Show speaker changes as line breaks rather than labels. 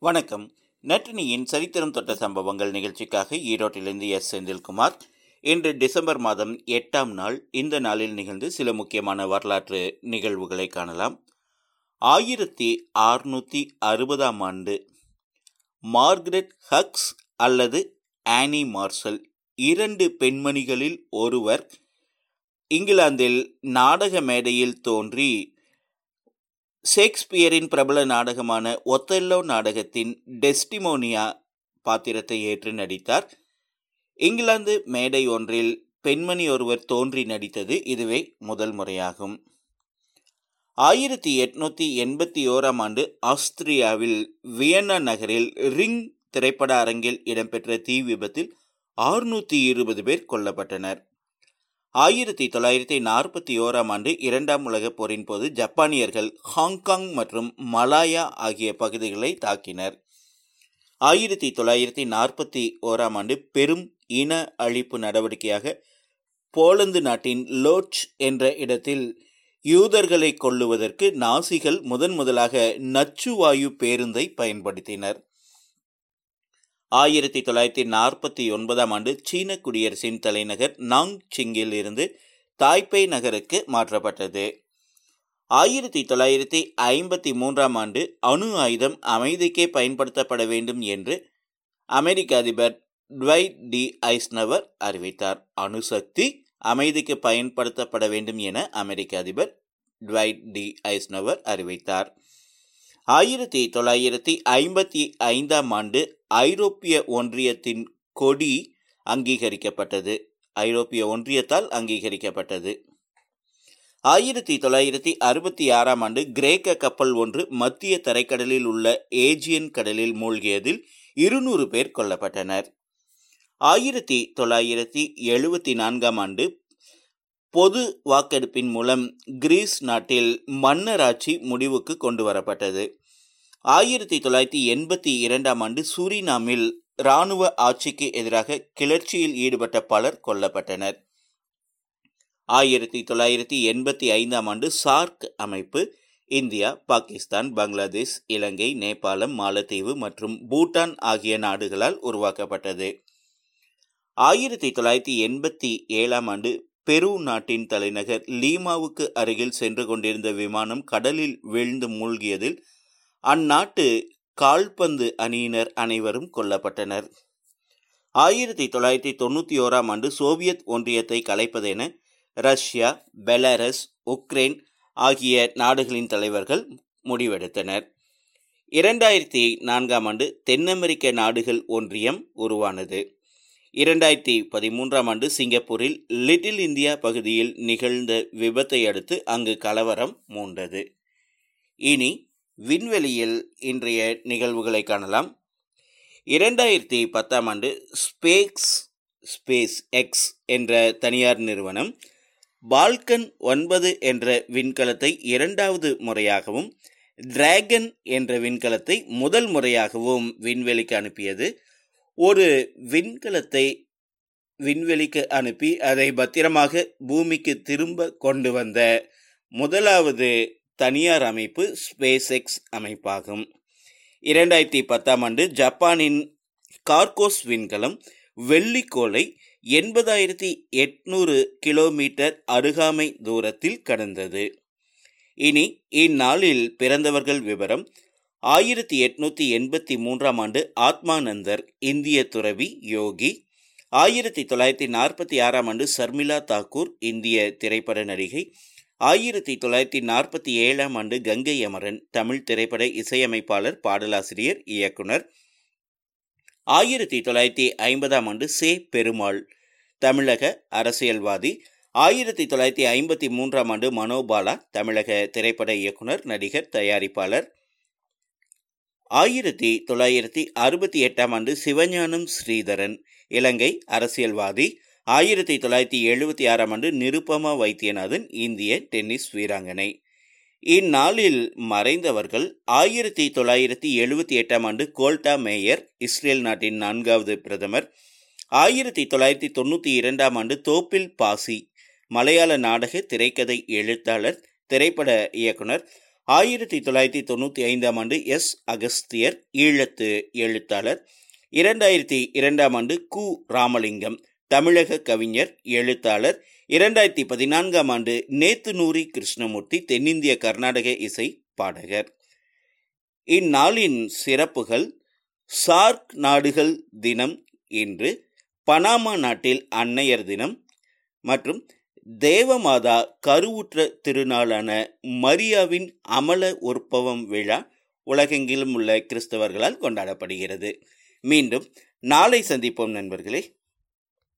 வணக்கம். நட்டினியின் சரித்திரம் தொட்ட சம்பவங்கள் நிகழ்ச்சிக்காக ஈரோட்டிலிருந்து எஸ். செந்தில்குமார். இன்று டிசம்பர் மாதம் எட்டாம் நாள். இந்த நாளில் நிகழ்ந்து சில முக்கியமான வரலாற்று நிகழ்வுகளை காணலாம். ஆயிரத்தி அறுநூற்றி அறுபதாம் ஆண்டு மார்கரெட் ஹக்ஸ் அல்லது ஆனி மார்சல் இரண்டு பெண்மணிகளில் ஒருவர் இங்கிலாந்தில் நாடக மேடையில் தோன்றி ஷேக்ஸ்பியரின் பிரபல நாடகமான ஒத்தெல்லோ நாடகத்தின் டெஸ்டிமோனியா பாத்திரத்தை ஏற்று நடித்தார். இங்கிலாந்து மேடை ஒன்றில் பெண்மணி ஒருவர் தோன்றி நடித்தது இதுவே முதல் முறையாகும். ஆயிரத்தி எட்நூத்தி எண்பத்தி ஓராம் ஆண்டு ஆஸ்திரியாவில் வியன்னா நகரில் ரிங் திரைப்பட அரங்கில் இடம்பெற்ற தீ விபத்தில் ஆறுநூற்றி இருபது பேர் கொல்லப்பட்டனர். ஆயிரத்தி தொள்ளாயிரத்தி நாற்பத்தி ஓராம் ஆண்டு இரண்டாம் உலகப் போரின் போது ஜப்பானியர்கள் ஹாங்காங் மற்றும் மலாயா ஆகிய பகுதிகளை தாக்கினர். ஆயிரத்தி தொள்ளாயிரத்தி நாற்பத்தி ஓராம் ஆண்டு பெரும் இன அழிப்பு நடவடிக்கையாக போலந்து நாட்டின் லோட்ச் என்ற இடத்தில் யூதர்களை கொள்ளுவதற்கு நாசிகள் முதன் முதலாக நச்சுவாயு பேருந்தை பயன்படுத்தினர். ஆயிரத்தி தொள்ளாயிரத்தி நாற்பத்தி ஒன்பதாம் ஆண்டு சீன குடியரசின் தலைநகர் நாங் சிங்கில் இருந்து தாய்பே நகருக்கு மாற்றப்பட்டது. ஆயிரத்தி தொள்ளாயிரத்தி ஐம்பத்தி மூன்றாம் ஆண்டு அணு ஆயுதம் அமைதிக்கே பயன்படுத்தப்பட வேண்டும் என்று அமெரிக்க அதிபர் ட்வைட் டி ஐஸ்னவர் அறிவித்தார். அணுசக்தி அமைதிக்கு பயன்படுத்தப்பட வேண்டும் என அமெரிக்க அதிபர் ட்வைட் டி ஐஸ்னவர் அறிவித்தார். ஆயிரத்தி தொள்ளாயிரத்தி ஐம்பத்தி ஐந்தாம் ஆண்டு ஐரோப்பிய ஒன்றியத்தின் கொடி அங்கீகரிக்கப்பட்டது. ஐரோப்பிய ஒன்றியத்தால் அங்கீகரிக்கப்பட்டது. ஆயிரத்தி தொள்ளாயிரத்தி அறுபத்தி ஆறாம் ஆண்டு கிரேக்க கப்பல் ஒன்று மத்திய தரைக்கடலில் உள்ள ஏஜியன் கடலில் மூழ்கியதில் இருநூறு பேர் கொல்லப்பட்டனர். ஆயிரத்தி தொள்ளாயிரத்தி எழுபத்தி நான்காம் ஆண்டு பொது வாக்கெடுப்பின் மூலம் கிரீஸ் நாட்டில் மன்னராட்சி முடிவுக்கு கொண்டு வரப்பட்டது ஆயிரத்தி தொள்ளாயிரத்தி எண்பத்தி இரண்டாம் ஆண்டு சூரினாமில் இராணுவ ஆட்சிக்கு எதிராக கிளர்ச்சியில் ஈடுபட்ட பலர் கொல்லப்பட்டனர். ஆயிரத்தி தொள்ளாயிரத்தி எண்பத்தி ஐந்தாம் ஆண்டு சார்க் அமைப்பு இந்தியா பாகிஸ்தான் பங்களாதேஷ் இலங்கை நேபாளம் மாலத்தீவு மற்றும் பூட்டான் ஆகிய நாடுகளால் உருவாக்கப்பட்டது. ஆயிரத்தி தொள்ளாயிரத்தி எண்பத்தி ஏழாம் ஆண்டு பெரு நாட்டின் தலைநகர் லீமாவுக்கு அருகில் சென்று கொண்டிருந்த விமானம் கடலில் வீழ்ந்து மூழ்கியதில் அந்நாட்டு கால்பந்து அணியினர் அனைவரும் கொல்லப்பட்டனர். ஆயிரத்தி தொள்ளாயிரத்தி தொண்ணூற்றி ஓராம் ஆண்டு சோவியத் ஒன்றியத்தை கலைப்பதென ரஷ்யா பெலாரஸ் உக்ரைன் ஆகிய நாடுகளின் தலைவர்கள் முடிவெடுத்தனர். இரண்டாயிரத்தி நான்காம் ஆண்டு தென் அமெரிக்க நாடுகள் ஒன்றியம் உருவானது. இரண்டாயிரத்தி பதிமூன்றாம் ஆண்டு சிங்கப்பூரில் லிட்டில் இந்தியா பகுதியில் நிகழ்ந்த விபத்தை அடுத்து அங்கு கலவரம் மூண்டது. இனி விண்வெளியில் இன்றைய நிகழ்வுகளை காணலாம். இரண்டாயிரத்தி பத்தாம் ஆண்டு ஸ்பேக்ஸ் ஸ்பேஸ் எக்ஸ் என்ற தனியார் நிறுவனம் பால்கன் ஒன்பது என்ற விண்கலத்தை இரண்டாவது முறையாகவும் டிராகன் என்ற விண்கலத்தை முதல் முறையாகவும் விண்வெளிக்கு அனுப்பியது. ஒரு விண்கலத்தை விண்வெளிக்கு அனுப்பி அதை பத்திரமாக பூமிக்கு திரும்ப கொண்டு வந்த முதலாவது தனியார் அமைப்பு ஸ்பேஸ் எக்ஸ் அமைப்பாகும். இரண்டாயிரத்தி பத்தாம் ஆண்டு ஜப்பானின் கார்கோஸ் விண்கலம் வெள்ளிக்கோளை எண்பதாயிரத்தி எட்நூறு கிலோமீட்டர் அருகாமை தூரத்தில் கடந்தது. இனி இந்நாளில் பிறந்தவர்கள் விவரம். ஆயிரத்தி எட்நூத்தி எண்பத்தி மூன்றாம் ஆண்டு ஆத்மானந்தர் இந்திய துறவி யோகி. ஆயிரத்தி தொள்ளாயிரத்தி நாற்பத்தி ஆறாம் ஆண்டு சர்மிளா தாக்கூர் இந்திய திரைப்பட நடிகை. ஆயிரத்தி தொள்ளாயிரத்தி நாற்பத்தி ஏழாம் ஆண்டு கங்கை அமரன் தமிழ் திரைப்பட இசையமைப்பாளர் பாடலாசிரியர் இயக்குனர். ஆயிரத்தி தொள்ளாயிரத்தி ஐம்பதாம் ஆண்டு சே. பெருமாள் தமிழக அரசியல்வாதி. ஆயிரத்தி தொள்ளாயிரத்தி ஐம்பத்தி மூன்றாம் ஆண்டு மனோபாலா தமிழக திரைப்பட இயக்குனர் நடிகர் தயாரிப்பாளர். ஆயிரத்தி தொள்ளாயிரத்தி அறுபத்தி எட்டாம் ஆண்டு சிவஞானம் ஸ்ரீதரன் இலங்கை அரசியல்வாதி. ஆயிரத்தி தொள்ளாயிரத்தி எழுபத்தி ஆறாம் ஆண்டு நிருபமா வைத்தியநாதன் இந்திய டென்னிஸ் வீராங்கனை. இந்நாளில் மறைந்தவர்கள் ஆயிரத்தி தொள்ளாயிரத்தி எழுபத்தி எட்டாம் ஆண்டு கோல்டா மேயர் இஸ்ரேல் நாட்டின் நான்காவது பிரதமர் ஆயிரத்தி தொள்ளாயிரத்தி தொண்ணூற்றி இரண்டாம் ஆண்டு தோப்பில் பாசி மலையாள நாடக திரைக்கதை எழுத்தாளர் திரைப்பட இயக்குனர் ஆயிரத்தி தொள்ளாயிரத்தி தொண்ணூற்றி ஐந்தாம் ஆண்டு எஸ். அகஸ்தியர் ஈழத்து எழுத்தாளர் இரண்டாயிரத்தி இரண்டாம் ஆண்டு கு. ராமலிங்கம் தமிழக கவிஞர் எழுத்தாளர் இரண்டாயிரத்தி பதினான்காம் ஆண்டு நேத்துநூரி கிருஷ்ணமூர்த்தி தென்னிந்திய கர்நாடக இசை பாடகர். இந்நாளின் சிறப்புகள் சார்க் நாடுகள் தினம் இன்று பனாமா நாட்டில் அன்னையர் தினம் மற்றும் தேவமாதா கருவுற்ற திருநாளான மரியாவின் அமல உற்பவம் விழா உலகெங்கிலும் உள்ள கிறிஸ்தவர்களால் கொண்டாடப்படுகிறது. மீண்டும் நாளை சந்திப்போம் நண்பர்களே.